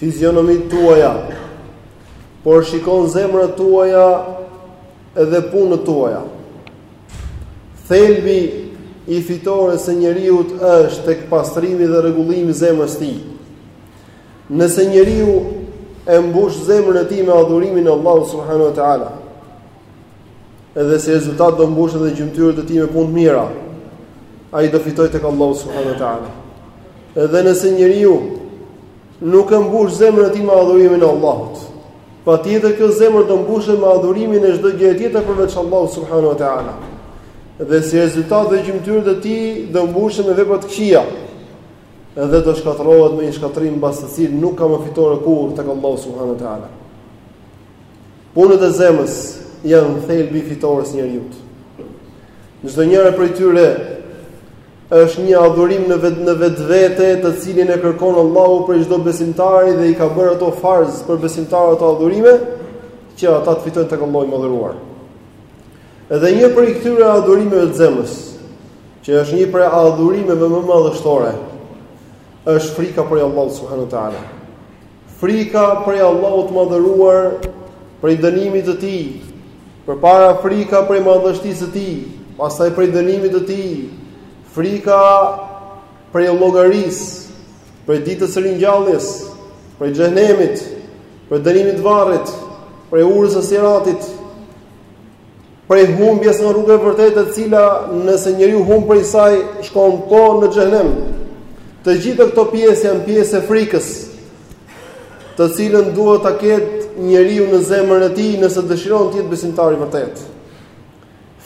Fizionomitë tuaja, por shikon zemrat tuaja dhe punët tuaja. Thelbi i fitores së njeriu është tek pastrimi dhe rregullimi i zemrës së tij. Nëse njeriu e mbush zemrën e tij me adhurimin e Allahut subhanahu wa taala, Edhe si rezultat do mbushen edhe gjymtyrët e tij me punë të mira. Ai do fitojë tek Allahu subhanahu wa taala. Edhe nëse njeriu nuk e mbush zemrën e tij me adhurimin e Allahut, patjetër kjo zemër do mbushet me adhurimin e çdo gjëje tjetër përveç Allahut subhanahu wa taala. Dhe si rezultat dhe gjymtyrët e tij do mbushen me vepra të këqija. Edhe do shkatërrohet me një shkatërrim mbas të cilit nuk ka më fitore kurrë tek Allahu subhanahu wa taala. Punët e zemrës janë thelbi i fitores së njeriut. Çdo njëra prej tyre është një adhurim në vetë në vetvete, të cilin e kërkon Allahu prej çdo besimtari dhe i ka bërë ato farz për besimtarët ato adhurime që ata të fitojnë tek Allahu i Madhëruar. Edhe një prej këtyre adhurimeve të zemrës, që është një prej adhurimeve më madhështore, është frika prej Allahut subhanahu taala. Frika prej Allahut të Madhëruar, prej dënimit të Tij, përpara frika prej madhështisë së Tij, pastaj prej dënimit të Tij, frika prej llogarisë, prej ditës së ringjalljes, prej xhehnemit, prej dënimit të varrit, prej urës së siratit. prej humbjes nga rruga e vërtetë e cila nëse njeriu humb prej saj shkon po në xhehnem. Të gjitha këto pjesë janë pjesë e frikës, të cilën duhet ta ketë njeriu në zemrën e tij nëse dëshiron të jetë besimtar i vërtetë.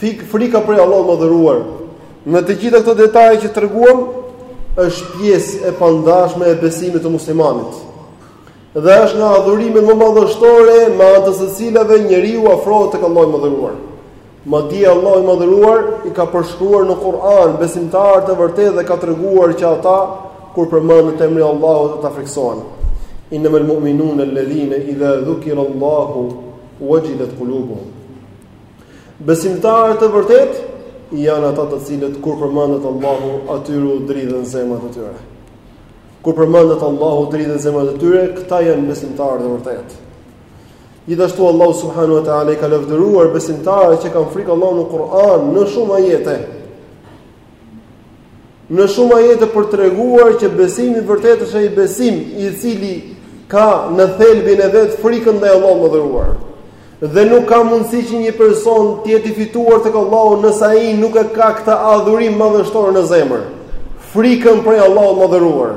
Fik frika prej Allahut të Madhëruar. Me të gjitha këto detaje që treguam është pjesë e pandashme e besimit të muslimanit. Dhe është nga adhurimet më madhështore me anë të së cilave njeriu afrohet tek Allahu i Madhëruar. Madje Allahu i Madhëruar i ka përshkruar në Kur'an besimtarët e vërtetë dhe ka treguar që ata kur përmendet emri i Allahut ata frikësohen. Innama al mu'minun alladhina idha dhukira Allahu wajilat qulubuhum. Besimtarët e vërtetë janë ata të cilët kur përmendet Allahu atyre u dridhen zemrat e tyre. Kur përmendet Allahu dridhen zemrat e tyre, këta janë besimtarët e vërtetë. Gjithashtu Allahu subhanahu wa taala i ka lavdëruar besimtarët që kanë frikë Allahun në Kur'an në shumë ajete. Në shumë ajete për treguar që besimi i vërtetë është ai besim i cili ka në thelbin e vet frikën ndaj Allahut të Madhëruar. Dhe nuk ka mundësi që një person të jetë i fituar tek Allahu nëse ai nuk e ka këtë adhurim madhështor në zemër, frikën prej Allahut të madhëruar.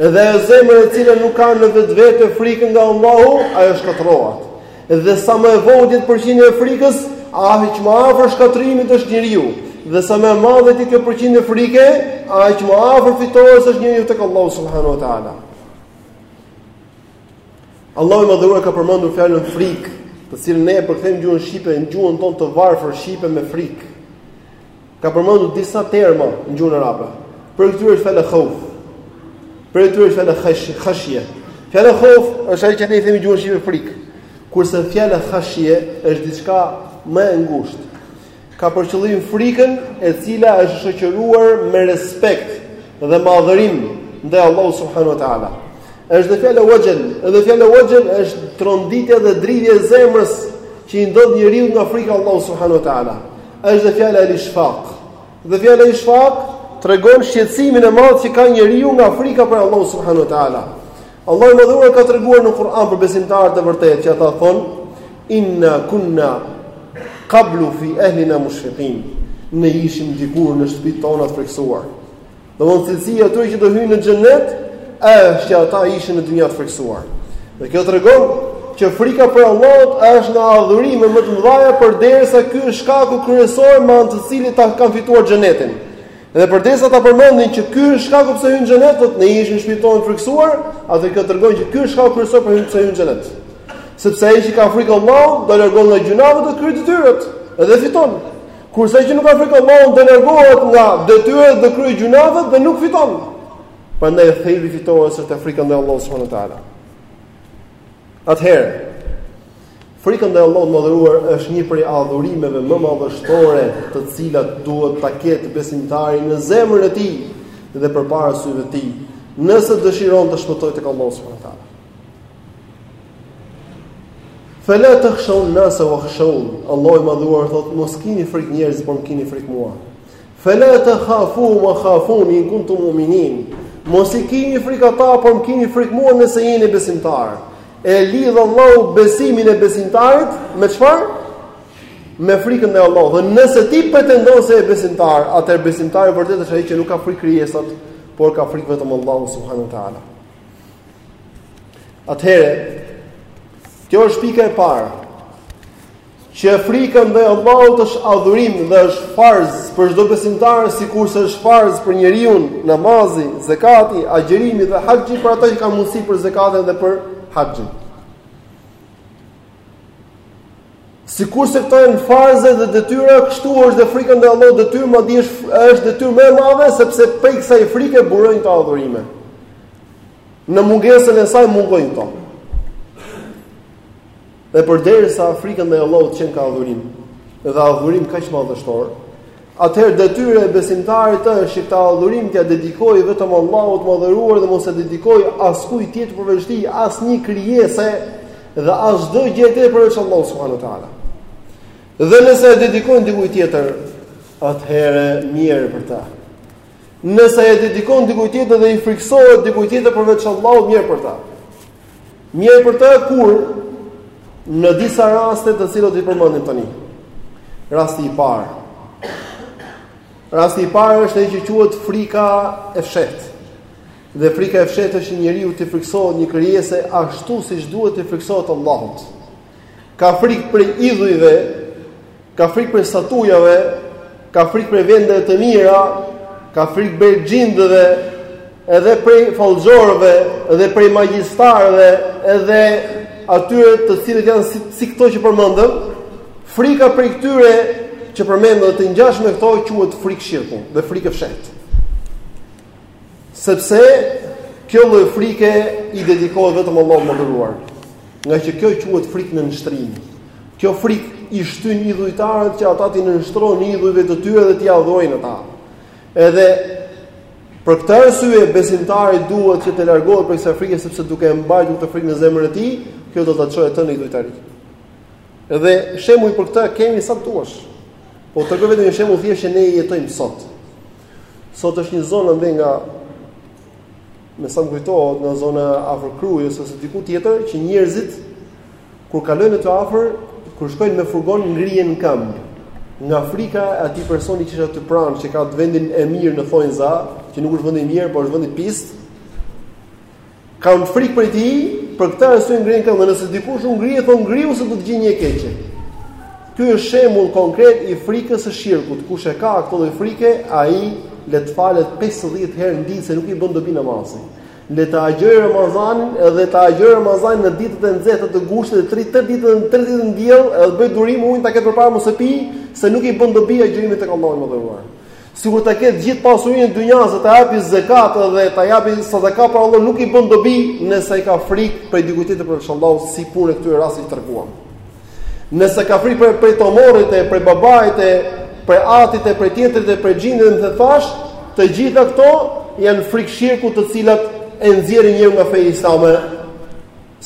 Dhe ajo zemër e cila nuk ka në vetvete frikën nga Allahu, ajo shkatërrohet. Dhe sa më e vogël të jetë përqindja e frikës, aq më afër shkatërrimit është njeriu. Dhe sa më e madhe të jetë kjo përqindje frike, aq më afër fitores është njeriu tek Allahu subhanahu wa taala. Allahu i Madhëruar ka përmendur fjalën frikë, të cilën ne e përkthejmë në gjuhën shqipe, në gjuhën tonë të varfër shqipe me frikë. Ka përmendur disa terma në gjuhën arabe. Prej tyre është fjala khauf. Prej tyre është fjala khash, khashje. Fjala khauf është ajo që ne i themi në gjuhën shqipe frikë. Kurse fjala khashje është diçka më e ngushtë. Ka për qëllim frikën e cila është shoqëruar me respekt dhe madhërim ndaj Allahut subhanahu wa taala. Është dhe fjala wajal, dhe fjala wajal është tronditja dhe dridhja e zemrës që i ndodh njeriut nga frika e Allahut subhanahu wa taala. Është dhe fjala al-ishfaq. Dhe fjala al-ishfaq tregon shqetësimin e madh që ka njeriu nga frika prej Allahut subhanahu wa taala. Allahu i Madhëruar ka treguar në Kur'an për besimtarët e vërtetë që ata thonë inna kunna qablu fi ahlina mushfiqin. Ne ishim dikur në shtëpitë tona të frikësuar. Domethënë cilësia e atyre që do hyjnë në xhenet, është që ata ishin në dynja të frikësuar. Dhe kjo tregon që frika prej Allahut është nga adhurimet më të mëdha përderisa ky është shkaku kryesor me anë të cilit ata kanë fituar xhenetin. Dhe përderisa ata përmendin që ky është shkaku pse hynë në xhenet, thotë ne ishim në shtëpitë tona të frikësuar, atëherë kjo tregon që ky është shkaku kryesor për hyn pse hynë në xhenet. Sepse ai që ka frikë Allahun, do largohet nga gjynahet dhe kryen detyrat dhe fiton. Kurse ai që nuk ka frikë Allahun, do largohet nga detyrat dhe kryen gjynahet dhe nuk fiton. Prandaj thelbi i fitores është te frika ndaj Allahut subhanahu wa taala. Atëherë, Frika ndaj Allahut të Madhëruar është një prej adhurimeve më madhështore të cilat duhet ta ketë besimtari në zemrën e tij dhe përpara syve të tij, nëse dëshiron të shpëtojë tek Allahu subhanahu wa taala. Fela takhshawun nasa wakhshawn, Allahu i Madhëruar thotë, mos kini frikë njerëzit, por më kini frikë mua. Fela takhafuhum wa khafuni in kuntum muminin. Mos i kini frikë ata, por më kini frikë mua nëse jeni besimtarë. E lidh Allahu besimin e besimtarit me çfarë? Me frikën ndaj Allahut. Dhe nëse ti pretendon se je besimtar, atëherë besimtari i vërtetë është ai që nuk ka frikë krijesat, por ka frikë vetëm Allahun subhanahu wa taala. Atëherë, kjo është pika e parë. Që frika ndaj Allahut është adhurim dhe është farz për çdo besimtar, sikurse është farz për njeriun namazi, zakati, agjërimi dhe haxhi për ata që kanë mundësi për zakatin dhe për haxhin. Sikurse këto janë farze dhe detyra, kështu është dhe frika ndaj Allahut detyrë, madje është detyrë më e madhe sepse prej kësaj frike burojnë këto adhurime. Në mungesën e saj mungojnë këto. Dhe përderisa frika ndaj Allahut qenka adhurim, dhe adhurim kaq madhështor, atëherë detyra e besimtarit është që këtë adhurim t'ia dedikojë vetëm Allahut të madhëruar dhe mos ia dedikojë askujt tjetër përveç tij, asnjë krijese dhe as çdo gjë tjetër përveç Allahut subhanehu teala. Dhe nëse e dedikon dikujt tjetër, atëherë mjerë për ta. Nëse e dedikon dikujt tjetër dhe i frikësohet dikujt tjetër përveç Allahut, mjerë për ta. Mjerë për të kur në disa raste të cilat do i përmendim tani. Rasti i parë. Rasti i parë është ai që quhet frika e fshehtë. Dhe frika e fshehtë është njeriu t'i frikësohet një krijese ashtu siç duhet t'i frikësohet Allahut. Ka frikë prej idhujve, ka frikë prej statujave, ka frikë prej vendeve të mira, ka frikë prej xhindëve, edhe prej fallxhorëve dhe prej magjistarëve, edhe atyre të cilët janë si, si këto që përmendëm, frika prej këtyre që përmendëm dhe të ngjashme me këto quhet frikë shirku dhe frikë e fshehtë. Sepse kjo lloj frike i dedikohet vetëm Allahut të madhëruar. Ngaqë kjo quhet frikë nënshtrimi. Kjo frikë i shtyn idhujtarët që ata t'i nënshtrohen idhujve të tyre dhe t'i adhurojnë ata. Edhe për këtë arsye besimtari duhet që të largohet prej kësaj frike sepse duke e mbajtur këtë frikë në zemrën e tij, kjo do ta çojë atë në idhujtari. Edhe shembuj për këtë kemi sa duash. Po tregoj vetëm një shembull thjesht që ne e jetojmë sot. Sot është një zonë andej nga, me sa më kujtohet nga zona afër Krujës ose diku tjetër që njerëzit kur kalojnë aty afër, kur shkojnë me furgon ngrihen në këmbë. Nga frika e atij personi që është aty pranë, që ka vendin e mirë në thonjëza, që nuk është vendi i mirë, por është vendi i pistë. Kanë frikë prej tij, për këtë arsye ngrihen në këmbë dhe nëse dikush s'ngrihet thonë ngrihu se do të gjej një e keqe. Ky është shembull konkret i frikës së shirkut. Kush e ka këtë lloj frike, ai le të falet 50 herë në ditë se nuk i bën dobi namazi. Le të agjërojë Ramazanin edhe të agjërojë Ramazanin në ditët e nxehta të gushtit të 30 ditët, 30 ditë në diell, edhe të bëj durim ujin ta ketë përpara mos e pi, se nuk i bën dobi agjërimi tek Allahu i madhëruar. Sikur ta ketë gjithë pasurinë e dynjas dhe ta japi zakat dhe ta japi sadaka për Allah nuk i bën dobi nëse ai ka frikë prej dikujt tjetër përveç Allahut si puna e këtyre rasteve që treguam. Nëse ka frikë prej Tomorit e prej babait e prej atit e prej tjetrit e prej xhindëve e të thash, të gjitha këto janë frikë shirku të cilat e nxjerrin njeriun nga feja islame.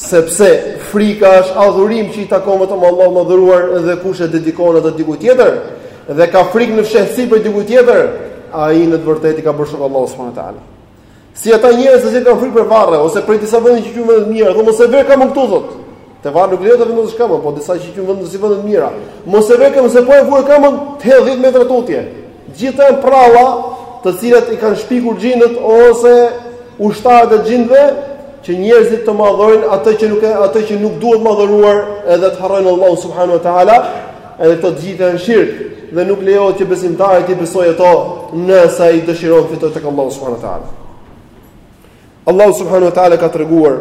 Sepse frika është adhurim që i takon vetëm Allahut të Madhëruar dhe kush e dedikon atë dikujt tjetër dhe ka frikë në fshehtësi prej dikujt tjetër, ai në të vërtetë i ka bërë shok Allahut subhanahu wa taala. Si ata njerëz që kanë frikë prej varreve ose prej disa vendeve që quhen të mira, mos e vër kamën këtu thotë. Te varret nuk lejohet të vendosësh kamën, po disa që quhen vende si vende të mira. Mos e vër kamën se po e vure kamën të hedh 10 metra tutje. Të gjitha janë pralla të cilat i kanë shpikur xhindët ose ushtarët e xhindëve që njerëzit të madhërojnë atë që nuk e atë që nuk duhet madhëruar edhe të harrojnë Allahu subhanahu wa taala edhe këto të gjitha janë shirk dhe nuk lejohet që besimtari t'i besojë ato nëse ai dëshiron të fitojë tek Allahu subhanahu wa taala Allahu subhanahu wa taala ka treguar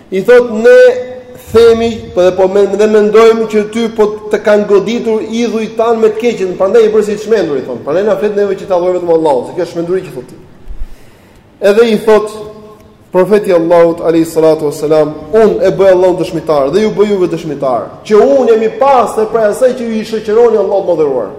I thotë ne themi dhe po me, dhe mendojmë që ty po të kanë goditur idhujt tan me të keqen, prandaj je bërë si i çmendur i thon. Prandaj na flet neve që ta adhurojmë vetëm Allahun, se kjo është çmenduri që thotë. Edhe i thot profeti i Allahut alayhi salatu wasalam, un e bëj Allahun dëshmitar dhe ju bëj juve dëshmitar, që un jam i pastër prej asaj që ju i shoqëroni Allahut të madhëruar.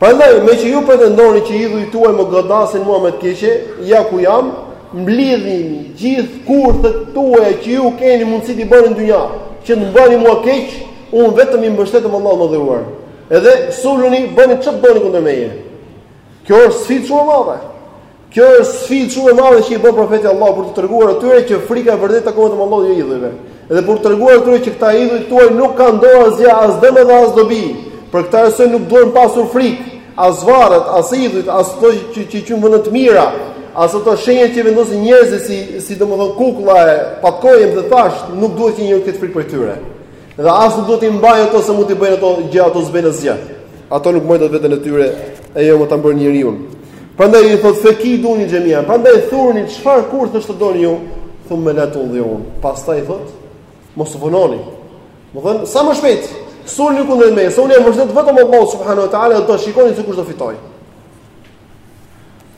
Prandaj, meqë ju pretendoni që idhujt tuaj më godasin mua me të keqe, ja ku jam, Mblidhini gjithë kurthet tuaja që ju keni mundësi t'i bëni në dynja, që të më bëni mua keq, unë vetëm i mbështetem Allahut të Madhëruar. Edhe suluni, bëni ç'të doni kundër meje. Kjo është sfidë shumë e madhe. Kjo është sfidë shumë e madhe që i bën profeti i Allahut për t'u treguar atyre që frika e vërtetë i takon vetëm Allahut e jo idhujve. Dhe për t'u treguar atyre që këta idhuj tuaj nuk kanë në dorë asgjë, as dëm dhe as dobi. Për këtë arsye nuk duhen pasur frikë, as varret, as idhujt, as ato që që quhen vende të mira, as ato shenja që vendosin njerëzit si si domethënë kukulla e patkoj e të thash, nuk duhet që njeriu të ketë frikë prej tyre. Dhe as nuk duhet t'i mbajë ato se mund t'i bëjnë ato gjë, ato s'bëjnë asgjë. Ato nuk mbajnë dot veten e tyre, e jo më ta mbajnë njeriun. Prandaj i thot fekiduni xhemia. Prandaj thurni çfarë kurthesh të doni ju, thumme la tundhirun. Pastaj thot mos u vononi. Domethënë sa më shpejt. Suluni kundër meje, se unë i mbështetem vetëm Allahut subhanahu wa taala dhe do shikoni se kush do fitojë.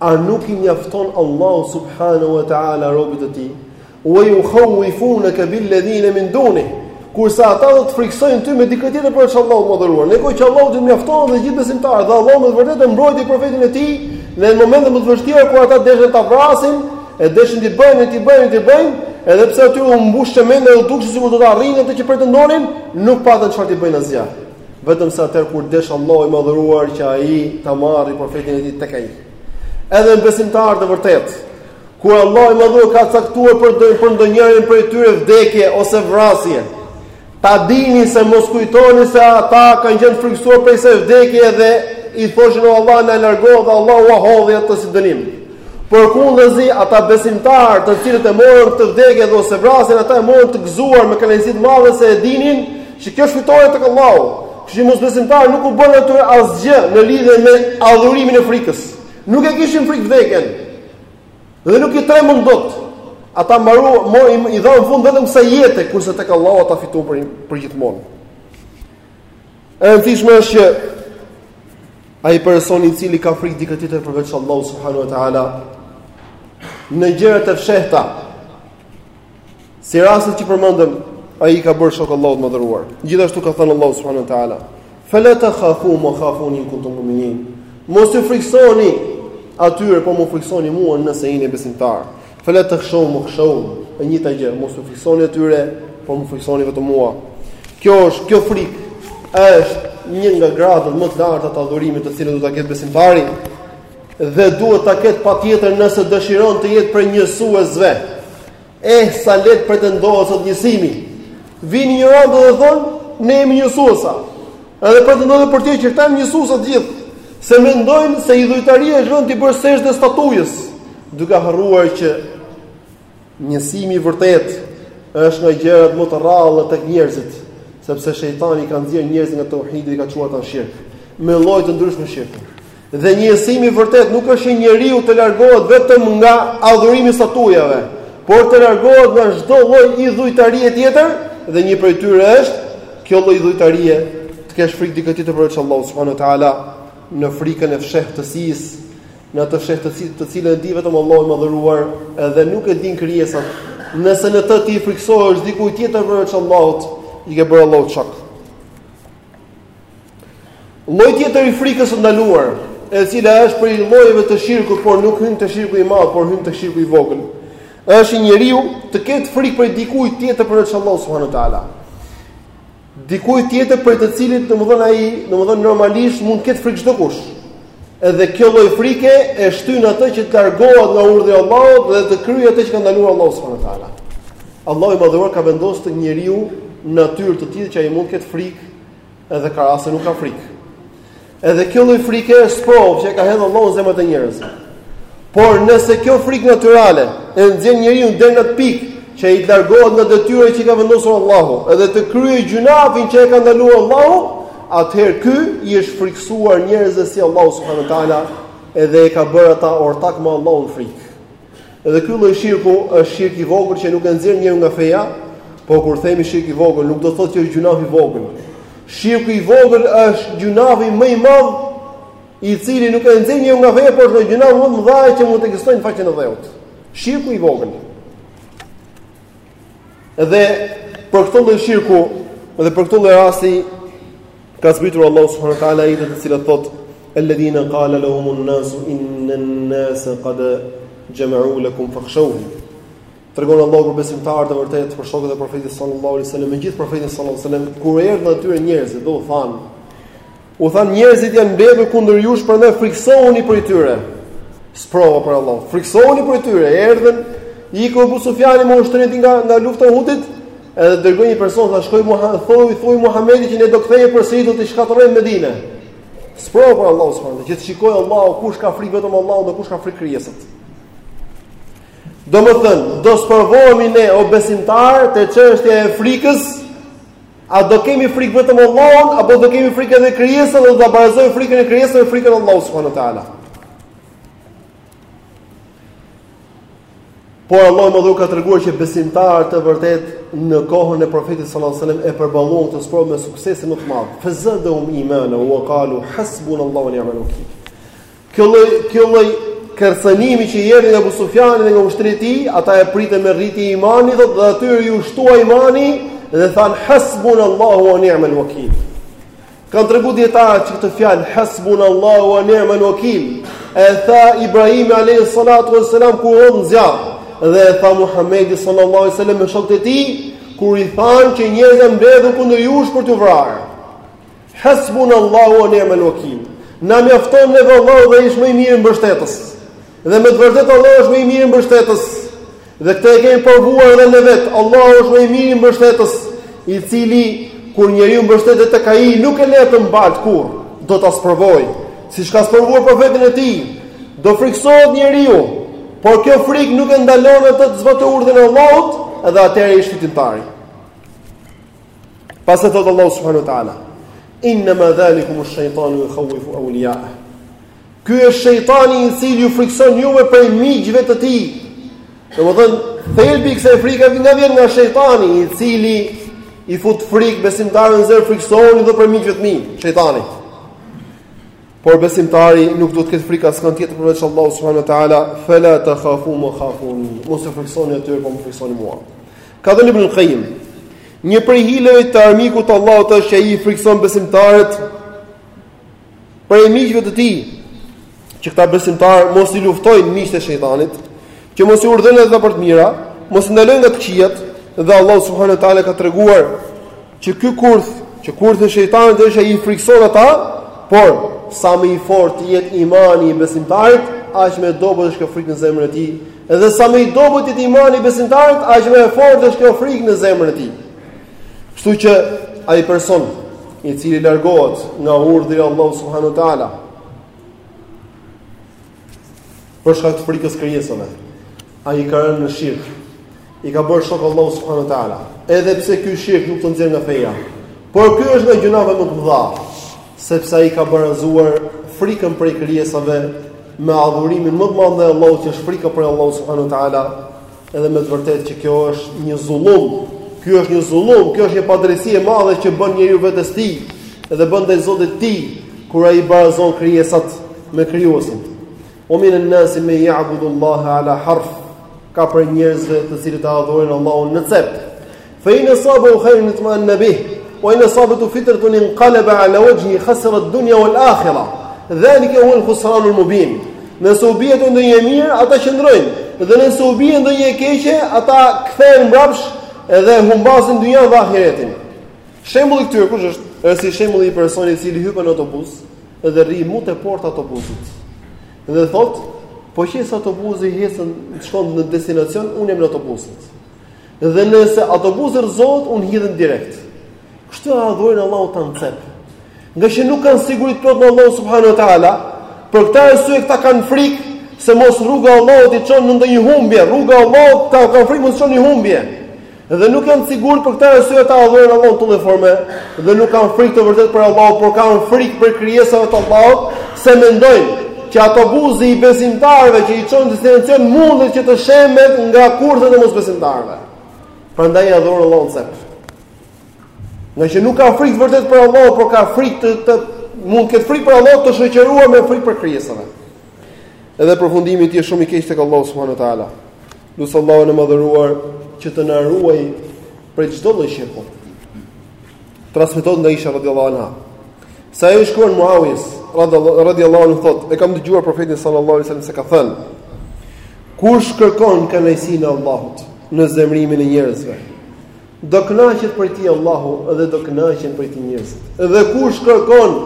A nuk i mjafton Allahu subhanahu wa taala robit të tij? Wa yukhawifunaka bil ladhina min duni. Kurse ata do të friksojnë ty me dikë tjetër përveç Allahut të madhëruar. Në një kohë që Allahu të mjafton dhe gjithë besimtarët, dhe Allahu me të vërtetë e mbrojti profetin e tij në momentet më të vështira kur ata deshën ta vrasin, e deshën t'i bëjnë, t'i bëjnë, t'i bëjnë, edhe pse atyre u mbushte mendja dhe u dukshe sikur do ta arrinin atë që pretendonin, nuk patën çfarë t'i bëjnë asgjë. Vetëm se atëherë kur desh Allahu i madhëruar që ai ta marrë profetin e tij tek ai. Edhe ne besimtarët e vërtet, kur Allahu i madhëruar ka caktuar për do për ndonjërin prej tyre vdekje ose vrasje, ta dini se mos kujtoni se ata kanë qenë frikësuar prej asaj vdekje dhe i thoshin o Allah na largo dhe Allahu ua hodhi atë si dënim. Përkundazi, ata besimtarë të cilët e morën këtë vdekje dhe ose vrasjen, ata e morën të gëzuar me kënaqësi të madhe se e dinin që kjo është fitore tek Allahu. Kështu mosbesimtarët nuk u bën atyre asgjë në lidhje me adhurimin e frikës. Nuk e kishin frikë vdekjen. Dhe nuk i trembën dot. Ata mbaru, mor, i dhanë fund vetëm kësaj jete, kurse tek Allahu ata fituan për, për gjithmonë. E rëndësishme është që ai person i cili ka frikë dikë tjetër përveç Allahut subhanahu wa taala në gjëra të fshehta si rastet që përmendëm ai i ka bërë shok Allahut të madhëruar. Gjithashtu ka thënë Allahu subhanahu wa taala: "Fala takhafuhum wa khafuni in kuntum mu'minin." Mos ju frikësoni atyre, por m'u frikësoni mua nëse jeni besimtar. Fela takhshawhum wakhshawni, e njëjta gjë, mos u frikësoni atyre, por m'u frikësoni vetëm mua. Kjo është, kjo frikë është një nga gradat më të larta të adhurimit të cilën duhet ta ketë besimtari dhe duhet ta ketë patjetër nëse dëshiron të jetë prej njësuesve. Eh sa leht pretendohet sot njësimi. Vijnë njerëz dhe thon, ne jemi njësuesa. Edhe pretendojnë për vete që ta jemi njësuesa të gjithë, se mendojnë se idhujtaria është vetëm t'i bërë sexhde statujës. Duke harruar që njësimi i vërtet është nga gjërat më të rralla tek njerëzit, sepse shejtani i ka nxjerr njerëzit nga tauhidi dhe i ka çuar ata në shirk, me lloje të ndryshme shirku. Dhe njësimi i vërtet nuk është që njeriu të largohet vetëm nga adhurimi i statujave, por të largohet nga çdo lloj idhujtarie tjetër dhe një prej tyre është kjo lloj idhujtarie të kesh frikë dikë tjetër përveç Allahut subhanahu wa teala në frikën e fshehtësisë Në atë fshehtë të cilë, të cilën e di vetëm Allahu i Madhëruar, edhe nuk e din krijesat. Nëse në të ti friksohesh dikujt tjetër përveç Allahut, i ke bërë Allahut shok. Lloj tjetër i frikës së ndaluar, e cila është prej llojeve të shirkut, por nuk hyn te shirku i madh, por hyn te shirku i vogël. Është që njeriu të ketë frikë prej dikujt tjetër përveç Allahut subhanahu wa teala. Dikujt tjetër prej të cilit, domethënë ai, domethënë normalisht mund të ketë frikë çdokush. Edhe kjo lloj frike e shtyn atë që të largohet nga urdhri i Allahut dhe të kryejë atë që ka ndaluar Allahu subhanahu wa taala. Allahu i madhëruar ka vendosur te njeriu natyrë të tillë që ai mund të ketë frikë edhe ka raste nuk ka frikë. Edhe kjo lloj frike është sprovë që e ka hedh Allahu në zemrat e njerëzve. Por nëse kjo frikë natyrale e nxjerr njeriun deri në atë pikë që ai të largohet nga detyrat që i ka vendosur Allahu, edhe të kryejë gjynafin që e ka ndaluar Allahu, atëherë ky i është frikësuar njerëzve si Allahu subhanahu wa taala, edhe e ka bërë ata ortak me Allahun në frikë. Edhe ky lloj shirku është shirk i vogël që nuk e nxjerr njeriun nga feja, por kur themi shirk i vogël nuk do të thotë që është gjynaf i vogël. Shirku i vogël është gjynafi më i madh, i cili nuk e nxjerr njeriun nga feja, por është gjynaf më i madh që mund të ekzistojë në faqen e dheut. Shirku i vogël. Dhe për këtë lloj shirku dhe për këtë lloj rasti ka zbritur Allahu subhanahu wa taala ajetet të cilat thotë alladhina qala lahum an-nas inna an-nas qad jama'u lakum fakhshawhum tregon Allahu për besimtarët e vërtetë për shokët e profetit sallallahu alaihi wasallam me gjithë profetin sallallahu alaihi wasallam kur erdhën atyre njerëzit dhe u thanë U thanë njerëzit janë mbledhur kundër jush, prandaj frikësohuni prej tyre. Sprova prej Allahut. Frikësohuni prej tyre. Erdhën iku Abu Sufjani me ushtrinë nga nga lufta e Uhudit, edhe dërgoi një person tha shko Muhamedit, thuaji thuaji Muhamedit që ne do kthehemi përsëri do të shkatërrojmë Medinën. Sprova prej Allahut subhanahu që të shikojë Allahu kush ka frikë vetëm Allahun dhe kush ka frikë krijesat. Domethën, do sprovohemi ne o besimtar te çështja e frikës A do kemi frikë vetëm Allahun apo do kemi frikë edhe krijesat dhe do ta barazojmë frikën e krijesave me frikën e Allahut subhanahu wa taala? Por Allahu i madhëruar ka treguar që besimtarët e vërtetë në kohën e profetit sallallahu alaihi wasallam e përballuan këtë sprovë me suksesin më të madh. Fazadhum imana wa qalu hasbunallahu wa ni'mal wakeel. Kjo lloj kjo lloj kërcënimi që i erdhi nga Abu Sufjani dhe nga ushtria e tij, ata e pritën me rritje imani dhe atyre iu shtua imani dhe thanë hasbunallahu wa ni'mal wakeel. Kanë treguar dijetarët që këtë fjalë hasbunallahu wa ni'mal wakeel e tha Ibrahimi alayhi salatu wassalam kur e hodhën në zjarr dhe e tha Muhamedi sallallahu alaihi wasallam me shokët e tij kur i thanë që njerëzit janë mbledhur kundër jush për t'ju vrarë. Hasbunallahu wa ni'mal wakeel. Na mjafton neve Allahu dhe është më i miri mbështetës. Dhe me të vërtetë Allahu është më i miri mbështetës. Dhe këtë e kemi provuar edhe ne vetë. Allahu është më i miri mbështetës, i cili kur njeriu mbështetet tek ai nuk e lë në baltë kurrë, do ta sprovojë. Siç ka sprovuar profetin e tij, do frikësohet njeriu, por kjo frikë nuk e ndalon atë të zbatojë urdhrin e Allahut, edhe atëherë është fitimtari. Pastaj thot Allahu subhanahu wa taala: "Inna ma dhalikum ash-shaytanu yukhawwifu awliya'ah." Ky është shejtani i cili ju frikson juve prej miqve të tij. Domethënë, thelbi i kësaj frike vjen nga vjen nga shejtani i cili i fut frikë besimtarëve në zemër, friksohuni prej miqve të mi, shejtanit. Por besimtari nuk duhet të ketë frikë askënd tjetër përveç Allahu subhanahu wa taala, fala takhafuhum wa khafuni. Mos ju friksoni atyre, por më friksoni mua. Ka thënë Ibn Qayyim, një prej hileve të armikut të Allahut është që ai i frikëson besimtarët prej miqve të tij, që këta besimtarë mos i luftojnë miqtë e shejtanit, që mos i urdhërojnë ata për të mira, mos i ndalojnë nga të këqijat, dhe Allahu subhanahu wa taala ka treguar Që ky kurth, që kurthi i shejtanit është ai i frikson ata, por sa më i fortë të jetë imani i besimtarit, aq më e dobët është kjo frikë në zemrën e tij. Edhe sa më i dobët jetë imani i besimtarit, aq më e fortë është kjo frikë në zemrën e tij. Kështu që ai person i cili largohet nga urdhri i Allahut subhanahu wa taala, për shkak të frikës krijesave. Ai ka rënë në shirk. I ka bërë shok Allahu subhanahu wa taala. Edhe pse ky shirk nuk të nxjerr nga feja, por ky është nga gjynahet më të mëdha, sepse ai ka barazuar frikën prej krijesave me adhurimin më të madh ndaj Allahut, që është frika prej Allahut subhanahu wa taala. Edhe me të vërtetë që kjo është një zullum. Ky është një zullum, kjo është një padrejësi e madhe që bën njeriu vetes tij dhe bën ndaj Zotit të tij kur ai barazon krijesat me krijuesin. Wa min an-nas men ya'budu Allah ala harf. Ka prej njerëzve të cilët e adhurojnë Allahun në cep. Fe in asabehu khairun itma'anna bih, wa in asabethu fitnatun inqalaba ala wajhi khasira ad-dunya wal akhirah. Dhalika huwa al-khusran al-mubin. Nëse u bie atyre ndonjë e mirë, ata qëndrojnë, dhe nëse u bie ndonjë e keqe, ata kthehen mbrapsht dhe humbasin dynjanë dhe ahiretin. Shembulli i këtyre kush është? Është si shembulli i personit i cili hypën në autobus dhe rri mu te porta autobusit. Dhe thotë, po qe se autobusi ecën shkon në destinacion, unë jam në autobus. Dhe nëse autobusi rrëzohet, unë hidhem direkt. Kështu e adhurojnë Allahun këta në cep. Ngaqë nuk kanë siguri të plotë në Allahu subhanahu wa taala, për këtë arsye këta kanë frikë se mos rruga e Allahut i çon në ndonjë humbje, rruga e Allahut kanë frikë mos çon në ndonjë humbje. Dhe nuk janë të sigurt për këtë arsye ata adhurojnë Allahun në këtë lloj forme dhe nuk kanë frikë të vërtetë prej Allahut, por kanë frikë prej krijesave të Allahut, Se mendojnë që autobusi i besimtarëve që i çon në destinacion mundet që të shembet nga kurthet e mosbesimtarëve. Prandaj adhuron Allahun se. Nga që nuk ka frikë vërtet prej Allahut, por ka frikë të, të mund të ketë frikë prej Allahut të shoqëruar me frikë prej krijesave. Edhe përfundimi i tij është shumë i keq tek Allahu subhanahu wa taala. Lus Allahun e madhëruar që të na ruaj prej çdo lloj shirku. Transmetohet nga Aisha radhiyallahu anha. Se ajo i shkruan Muawijës, radhiyallahu anhu thotë, e kam dëgjuar profetin sallallahu alaihi wasallam se ka thënë: Kush kërkon kënaqësinë e Allahut në zemërimin e njerëzve, do kënaqet prej tij Allahu dhe do kënaqen prej tij njerëzit. Dhe kush kërkon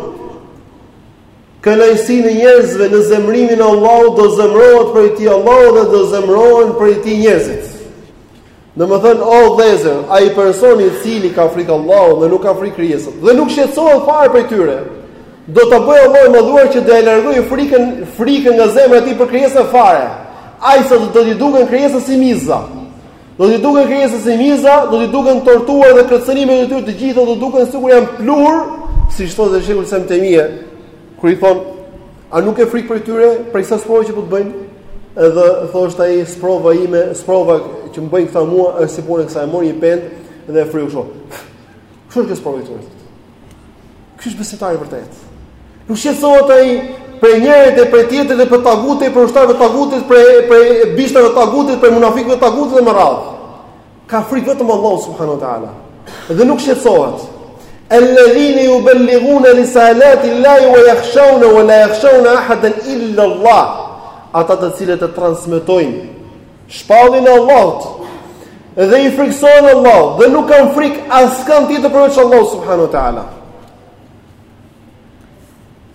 kënaqësinë e njerëzve në zemërimin e Allahut, do zemërohet prej tij Allahu dhe do zemërohen prej tij njerëzit. Domethënë, o vëllezër, ai personi i cili ka frikë Allahun dhe nuk ka frikë krijesat, dhe nuk shqetësohet fare prej tyre, do ta bëjë Allahu i madhëruar që do e largojë frikën, frikën nga zemra e tij prej krijesave fare. Ai sa do t'i duken krijesat si miza. Do t'i duken krijesat si miza, do t'i duken torturat dhe kërcënimet e tyre të gjitha do të duken sikur janë pluhur, siç thotë Sheikhul Islam Ibn Tejmije, kur i thonë A nuk ke frikë prej tyre, prej kësaj sprove që po të bëjnë? Edhe thoshte ai, sprova ime, sprova që më bëjnë këta mua, është si puna kësaj, mori një pendë dhe e fryu kështu. Kështu është sprova e tyre. Ky është besimtari i vërtetë. Nuk shqetësohet ai prej njërit e prej tjetrit dhe prej tagutit, prej ushtarëve të tagutit, prej prej bishtave të tagutit, prej munafikëve të tagutit e me radhë. Ka frikë vetëm Allahun subhanahu wa taala dhe nuk shqetësohet. Alladhina yuballighuna risalati Allahi wa yakhshawnahu wa la yakhshawna ahadan illa Allah. Ata të cilët e transmetojnë shpalljen e Allahut dhe i frikësohen Allahut dhe nuk kanë frikë askënd tjetër përveç Allahut subhanahu wa taala.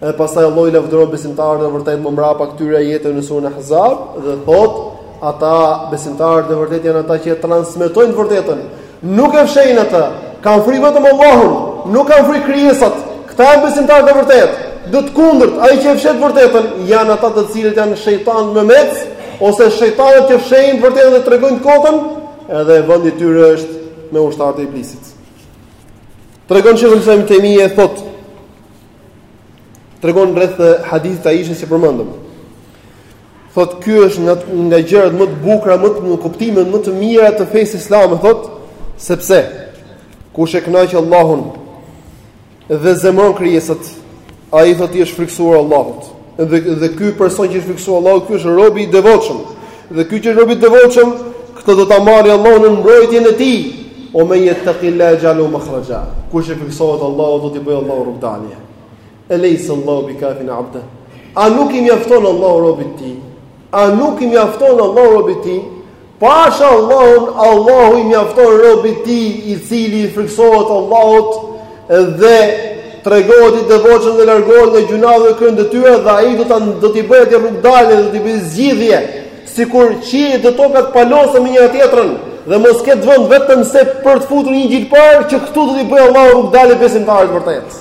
Edhe pastaj Allahu i lavdëron besimtarët e vërtetë më mbrapa këtyre ajeteve në surën Ahzab dhe thotë, ata besimtarët e vërtetë janë ata që e transmetojnë të vërtetën. Nuk e fshehin atë, kanë frikë vetëm Allahun, nuk kanë frikë krijesat. Këta janë besimtarët e vërtetë. Në të kundërt, ai që e fsheh të vërtetën janë ata të cilët janë shejtanë memecë ose shejtanët që fshehin të vërtetën dhe tregojnë të kotën, edhe vendi i tyre është me ushtarët e iblisit. Tregon Shejhul Islam Ibn Tejmije thotë tregon rreth hadithit të Aishës që përmendëm. Thotë ky është nga nga gjërat më të bukura, më të kuptimet më të mira të fesë islame, thotë, sepse kush e kënaq Allahun dhe zemëron krijesat, ai thotë i është frikësuar Allahut. Dhe dhe ky person që i është frikësuar Allahut, ky është robi i devotshëm. Dhe ky që është robi i devotshëm, këtë do ta marrë Allahu në mbrojtjen e tij. Ue men jettekil-lahe jexh'al lehu mahrexha. Kush i frikësohet Allahut do t'i bëjë Allahu rrugëdalje. E lejsall-llahu bikafin abdeh. A nuk i mjafton Allahu robit të tij A nuk i mjafton Allahu robit ti? Pasha Allahun, Allahu i mjafton robit të tij i cili i frikësohet Allahut dhe tregohet i devotshëm dhe largohet nga gjynahet dhe kryen detyrat dhe ai do të, do t'i bëjë atij rrugëdalje, do t'i bëjë zgjidhje sikur qiejt dhe tokat të palosen me njëra-tjetrën dhe mos ketë vend vetëm se për të futur një gjilpërë, që këtu do t'i bëjë Allahu rrugëdalje besimtarit të vërtetë.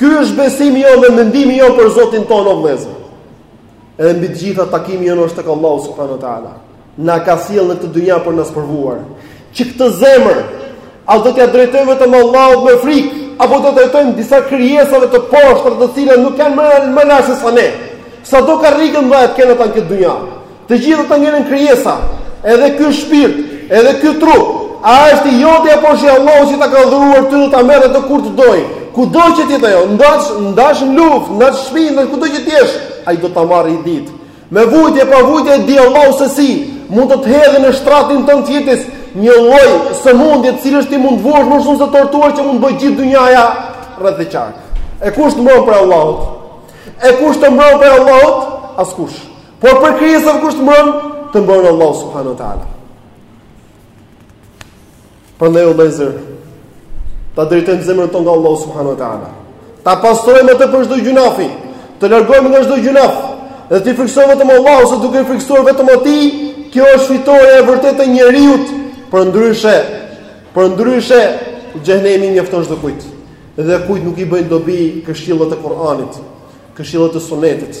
Ky është besimi jonë dhe mendimi jonë për Zotin tonë o vëllezër. Edhe mbi të gjitha takimi jonë është tek Allahu subhanahu wa taala. Na ka sjellë në këtë dynja për na sprovuar. Që këtë zemër a do t'ia drejtojmë vetëm Allahut me frikë apo do t'ia drejtojmë disa krijesave të poshtra të cilat nuk janë më lart sesa ne. Sado karriken e madhe ta kenë ata në këtë dynja. Të gjithë ata ngelin krijesa, edhe ky shpirt, edhe ky trup, a është i joti apo është i Allahut që ta ka dhuruar ty dhe ta merr atë kur të dojë, kudo që të jetë ajo, ndash, ndash në luftë, ndash në shtëpi, ndash kudo që të jesh, ai do ta marrë një ditë. Me vujtje, pa vujtje e di Allahu se si, mund të të hedhë në shtratin tënd të jetës një lloj sëmundje të cilës ti mund të vuash më shumë se torturat që mund të bëjë gjithë dynjaja rreth e qark. E kush të mbron prej Allahut? E kush të mbron prej Allahut? Askush. Por prej krijesave kush të mbron? Të mbron Allahu subhanahu wa taala. Prandaj o vëllezër, ta drejtojmë zemrën tonë nga Allahu subhanahu wa taala. Ta pastrojmë atë prej çdo gjynafi, të largojmë nga çdo gjynaf dhe t'i frikësohemi vetëm Allahut, se duke iu frikësuar vetëm atij, kjo është fitorja e vërtetë e njeriut. Përndryshe, përndryshe, xhehenemi i mjafton çdokujt. Dhe kujt nuk i bëjnë dobi këshillat e Kuranit, këshillat e Sunetit.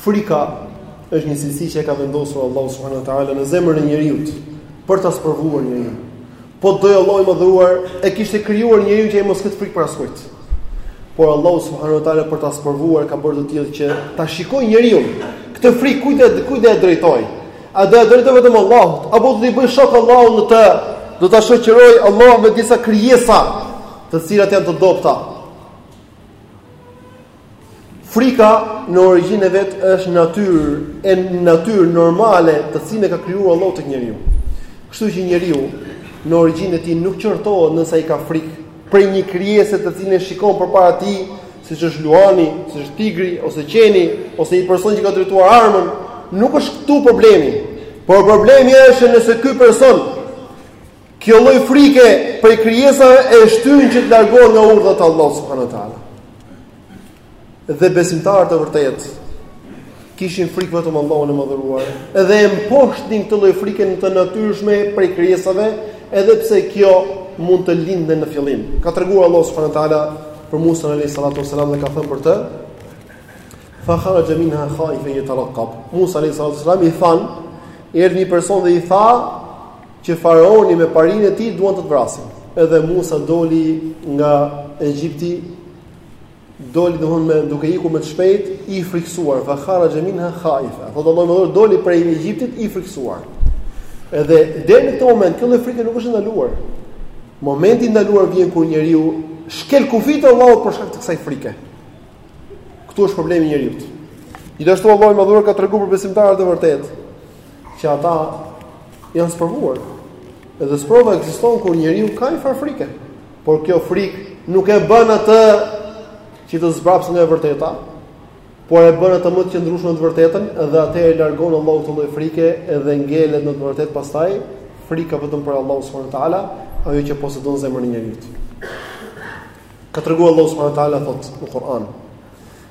Frika është një cilësi që e ka vendosur Allahu subhanahu wa taala në zemrën e njeriut për ta sprovuar njeriun. Po donte Allahu i madhëruar e kishte krijuar njeriun që ai mos ketë frikë prej askujt. Por Allahu subhanahu wa taala për ta sprovuar ka bërë të tillë që ta shikojë njeriun, këtë frikë ku do e drejtojë? A do e drejtojë vetëm Allahut? Apo do i bëjë shok Allahut në të? Do ta shoqërojë Allahun me disa krijesa, të cilat janë të dobta. Frika në origjinën e vet është natyrë e natyrë normale të cilën e ka krijuar Allahu tek njeriu. Kështu që njeriu në origjinën e tij nuk qortohet nëse ai ka frikë prej një krijese të cilën e shikon përpara tij, siç është luani, siç është tigri ose qeni ose një person që ka drejtuar armën, nuk është këtu problemi. Por problemi është nëse ky person Kjo lloj frike prej krijesave e shtyn që të largohet nga urdhët e Allahut subhanuhu teala. Dhe besimtarët e vërtetë kishin frikë vetëm Allahun e madhëruar. Edhe e mposhtnin këtë lloj frike të natyrshme prej krijesave, edhe pse kjo mund të lindte në fillim. Ka treguar Allahu subhanuhu teala për Musa alayhi salatu wasalam dhe ka thënë për të Fa kharaxha minha khaifen jeterakab Musa a.s. i than Erdi një person dhe i tha që faraoni me parinë e tij duan të të vrasin. Edhe Musa doli nga Egjipti, doli domthon me duke ikur me të shpejt, i frikësuar, fa kharaxha minha khaifa, thotë Allahu, doli prej Egjiptit i frikësuar. Edhe deri në këtë moment kjo frikë nuk është e ndaluar. Momenti i ndaluar vjen kur njeriu shkel kufijtë e Allahut për shkak të kësaj frike. Ktu është problemi i njeriut. Gjithashtu Allahu i madhëruar ka treguar për besimtarët e vërtetë, që ata janë sprovuar. Edhe sprova ekziston kur njeriu ka një farë frike, por kjo frikë nuk e bën atë që të zbrapset nga e vërteta, por e bën atë më të qëndrueshëm në të vërtetën dhe atëherë e largon Allahu këtë lloj frike edhe ngelet në të vërtetë pastaj frika vetëm për Allahu subhanahu wa taala, ajo që posedon zemrën e njeriut. Ka treguar Allahu subhanahu wa taala thotë në Kur'an: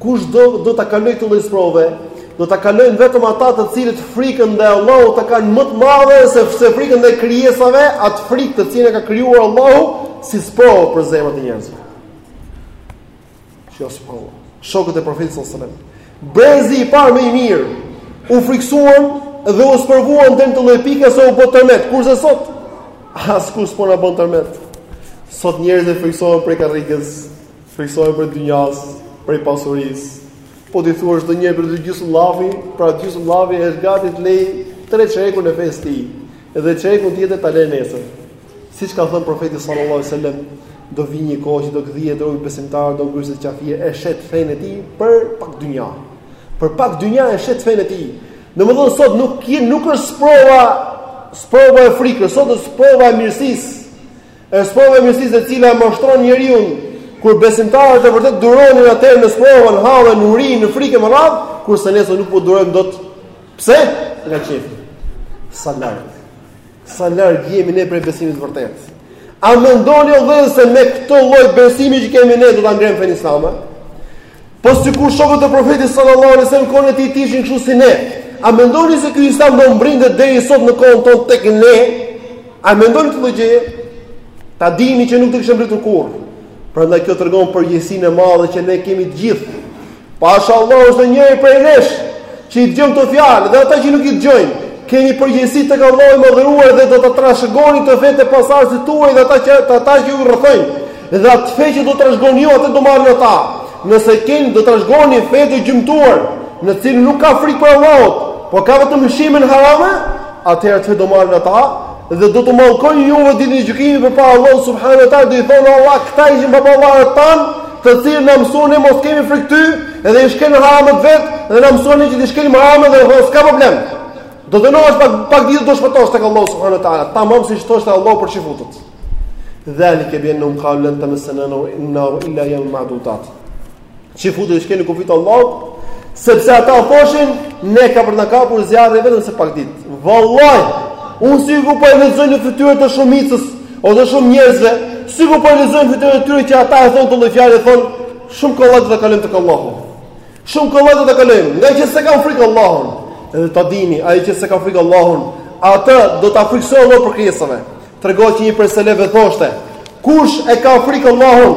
Kush do ta kalojë këtë lloj sprove? Do ta kalojnë vetëm ata të cilët frikën ndaj Allahut e kanë më të madhe sesa frikën ndaj krijesave, atë frikë të cilën e ka krijuar Allahu si sprovë për zemrat e njerëzve. Kjo sprovë. Shokët e Profetit sallallahu alajhi wasallam. Brezi i parë më i mirë u friksuan dhe u sprovuan deri në atë lloj pike sa u bë tërmet. Kurse sot askush s'po na bën tërmet. Sot njerëzit friksohen prej karrigës, Frikësohen prej dynjas, prej pasurisë. Po t'i thuash çdo njërit pra gjysmë llafi, pra gjysmë llafi është gati të lejë tre çerekun e fesë së tij. Dhe çerekun tjetër ta lejë nesër. Siç ka thënë profeti sallallahu alajhi wasallam, do vijë një kohë që do gdhihet robi besimtar, do ngryset qafir e shet fenë e tij për pak dynja. Për pak dynja e shet fenë e tij. Domethënë sot nuk nuk është sprova sprova e frikës, sot është sprova e mirësisë. E sprova e mirësisë e cila e mashtron njeriun kur besimtarët e vërtet duronin atëherë në sprova, në halle, në uri, në frikë me radhë, kurse ne sot nuk po durojmë dot. Pse? Nga qejfi. Sa larg. Sa larg jemi ne prej besimit të vërtetë. A mendoni o vëllezër se me këtë lloj besimi që kemi ne do ta ngrem fenë islame? Po sikur shokët e Profetit sallallahu alejhi wasallam në kohën e tij të ishin kështu si ne, a mendoni se ky Islam do mbrinte deri sot në kohën tonë tek ne? A mendoni këtë lloj gjëje? Ta dini që nuk do të kishte mbritur kurrë. Prandaj kjo tregon përgjegjësinë e madhe që ne kemi të gjithë. Pasha Allahun çdo njëri prej nesh që i dëgjon këto fjalë dhe ata që nuk i dëgjojnë, keni përgjegjësi tek Allahu i madhëruar dhe do ta trashëgoni këtë fe te pasardhësit tuaj dhe ata që ata që ju rrethojnë. Dhe atë fe që do ta trashëgoni ju, atë do marrin ata. Nëse keni, do të trashëgoni fe të gjymtuar, në të cilën nuk ka frikë prej Allahut, por ka vetëm lëshime në harame, atëherë atë fe do marrin ata dhe do t'ju mallkojnë juve ditën e gjykimit përpara Allahut subhanuhu teala, do i thonë Allah, këta ishin baballarët tanë, të cilët na mësuan ne mos kemi frikë ty, edhe i shkelën haramat vet dhe na mësuan ne që t'i shkelim haramat dhe thonë s'ka problem. Do të dënohesh pak pak ditë do shpëtosh tek Allahu subhanuhu teala, tamam siç thoshte Allahu për çifutët. Dhalike bi ennehum kalu len temessenen naru illa ejjamen madudat. Çifutët i shkelnin kufijtë e Allahut, sepse ata thoshin, ne ka për të na kapur zjarri vetëm se pak ditë. Vallahi, unë sikur po e lexoj në fytyrat e shumicës, ose shumë njerëzve, sikur po e lexoj në fytyrat e tyre që ata e thonë këtë fjalë e thonë, shumë kollaj do e kalojmë tek Allahu. Shumë kollaj do e kalojmë, ngaqë s'e kanë frikë Allahun. Edhe ta dini, ai që s'e ka frikë Allahun, atë do ta frikësojë Allahu prej krijesave. Tregohet që një prej selefëve thoshte: Kush e ka frikë Allahun?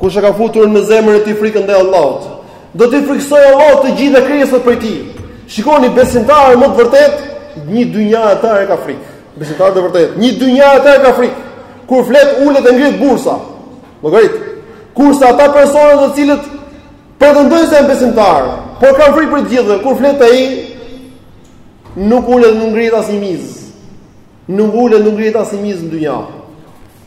Kush e ka futur në zemrën e tij frikën ndaj Allahut? Do t'i frikësojë Allahu të gjitha krijesat prej tij. Shikoni besimtarin e vërtetë, një dynja e tërë ka frikë. Besimtarë të vërtet, një dynja e tërë ka frikë. Kur flet ulet e ngrihet bursa. Llogarit. Kurse ata persona të cilët pretendojnë se janë besimtarë, por kanë frikë prej të gjithëve, kur flet ai nuk ulet nuk ngrihet asnjë mizë. Nuk ulet, nuk ngrihet asnjë mizë në dynja.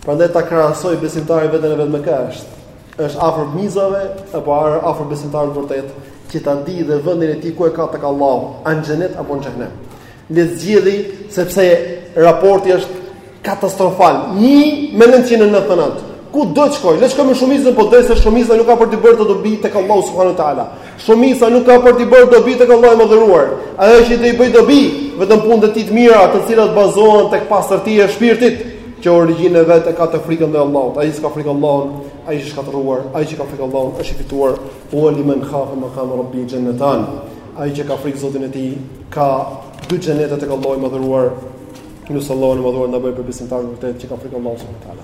Prandaj ta krahasojë besimtari veten e vet me kë është? Është afër mizave apo afër besimtarëve të vërtetë, që ta di dhe vendin e tij ku e ka tek Allahu, a në xhenet apo në xhenem. Le të zgjedhë sepse raporti është katastrofal. 1 me 999. Ku do të shkojë? Le të shkojë me shumicën, po dije se shumica nuk ka për t'i bërë dot dobi tek Allahu subhanahu wa taala. Shumica nuk ka për t'i bërë dobi tek Allahu i Madhëruar. Ajo që do t'i bëjë dobi, vetëm punët e tij të mira, të cilat bazohen tek pastërtia e shpirtit, që origjinën e vet e ka te frika ndaj Allahut. Ai që s'ka frikë Allahun, ai është i shkatërruar, ai që ka frikë Allahun është i fituar. Wa liman khafa maqama rabbi jannatan. Ai që ka frikë Zotin e tij, ka dy xhenete tek Allahu i Madhëruar. Lus Allahun e Madhëruar të na bëjë prej besimtarëve të vërtetë që kanë frikë Allahun subhanahu wa taala.